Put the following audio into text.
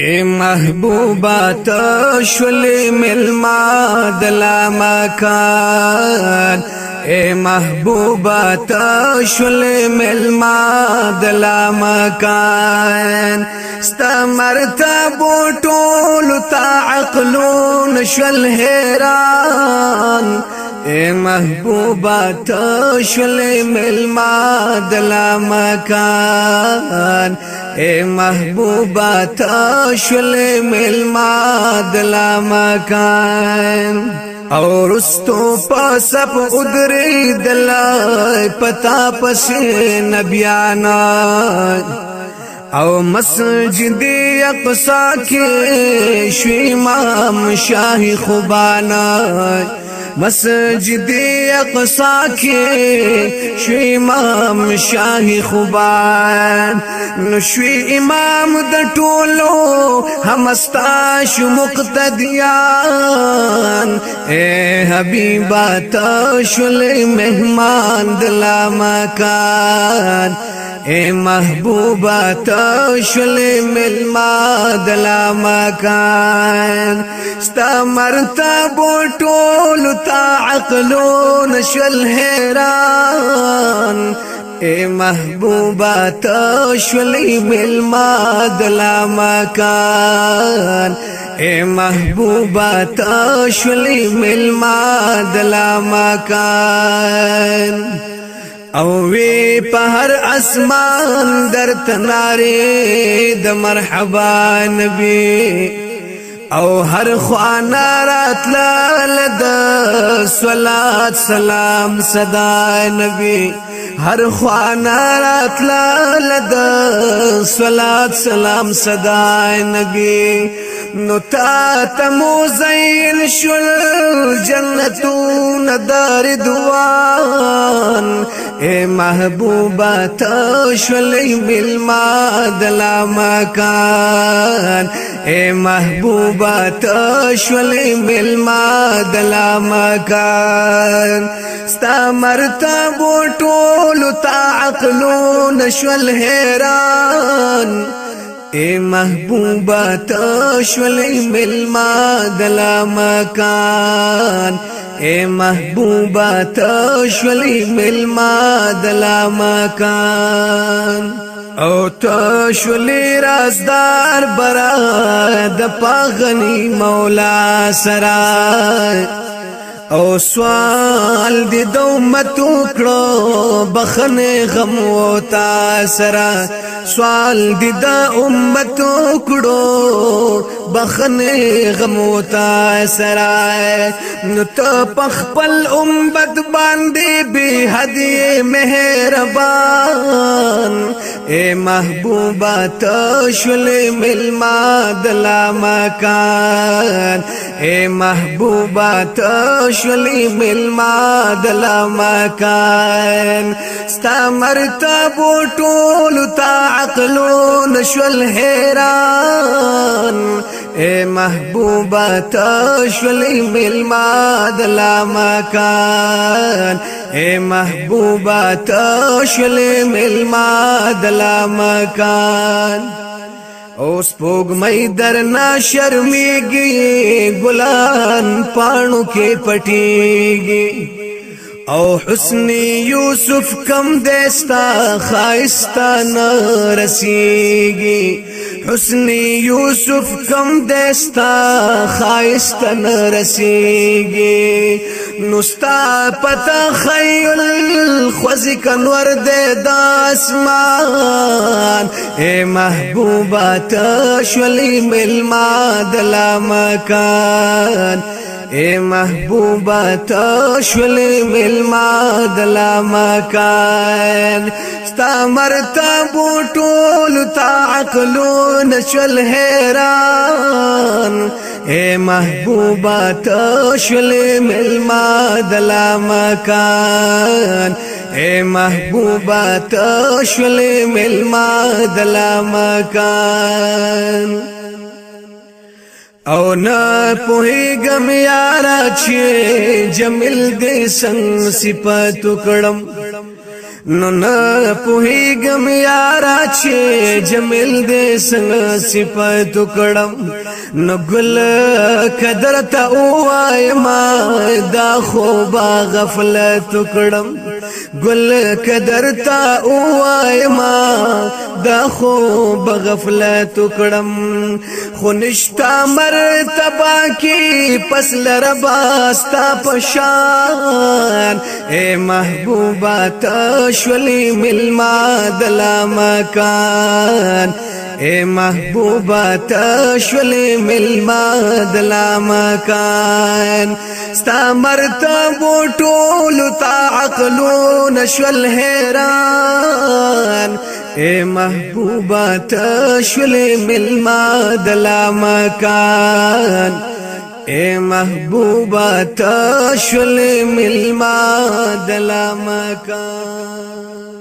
اے محبوبا تشول ملما دلا مکان اے محبوبا تشول ملما دلا مکان استمرتا بوټول تا عقلون شل حیران اے محبوبا ته شل ملما دل مکان اے محبوبا ته شل ملما دل مکان او رستو پاسپ ادری دل پتا پس نبیانا او مسجد اقصا کې شوی امام شاه خوبانا مسجد اقصا کې شوی امام شاه خوبان نو شوی امام د ټولو همستا شو مقتدیان اے حبیبا تا شل مهمان دلا مکان اے محبوبہ تا شل ملما دلا مکان ستا مرتبو ټول تا عقلو نشل حیران اے محبوبہ تا شل ملما دلا مکان اے محبوبہ تا شل ملما دلا مکان او وی په هر اسمان درت ناره د مرحبا نبی او هر خوانا راتلال د صلات سلام صدا نبی هر خوانا راتلال د صلات سلام صدا نبی نو تا تمو زین شل جنتون دار دوان اے محبوبا تشلی ملما دلا مکان اے محبوبا تشلی ملما دلا مکان ستا مرتبو ټولو تا عقلو نشول حیران اے محبوبا تشولې ملما دلا مکان اے محبوبا تشولې ملما دلا مکان او تشولې رازدار برا د پاغني مولا سرا او سوال دی دو متو کړو بخن غم و تا سرا سوال دی دا امتو کړو بخن غم و تا سرا نو ته پخپل امت باندې به هدی مهربان اے محبوبہ تشل ملما دلا مکان اے محبوبہ تشل ملما دلا مکان ستا مرتب ټول تا عقل نشول حیران اے محبوبہ تشلی ملما دلا مکان اے محبوبہ تشلی ملما دلا مکان اوس پوګمې درنا شرمېږي ګلان پانو کې پټيږي او حسن یوسف کم دستا خایستا نرسیږي حسن یوسف کم دستا خایست نرسیگی نستا پتا خیل خوزی کنور دے داسمان اے محبوبات شلی ملما دلا مکان اے محبوبہ تشول ملما دلا مکان ستا مرتبو ټول تا عقلو نشول حیران اے محبوبہ تشول ملما دلا مکان اے محبوبہ تشول ملما دلا مکان او نه پوهیږم یارا چې جمیل دې سن صفات کړم نو نه پوهیږم یارا چې جمیل دې سن صفات کړم نو ګل قدرت او ما دا خو با غفلت کړم گل کدر تا اوایما دا خو بغفلت کړم خو نشتا مرتبه کی پس لربا ستا پشان اے محبوبات شلی ملما دلا مکان اے محبوبا تشول ملما دلا مکان ستا مرتبو ټولو تا عقلو نشول حیران اے محبوبا تشول ملما دلا مکان اے محبوبا تشول ملما دلا مکان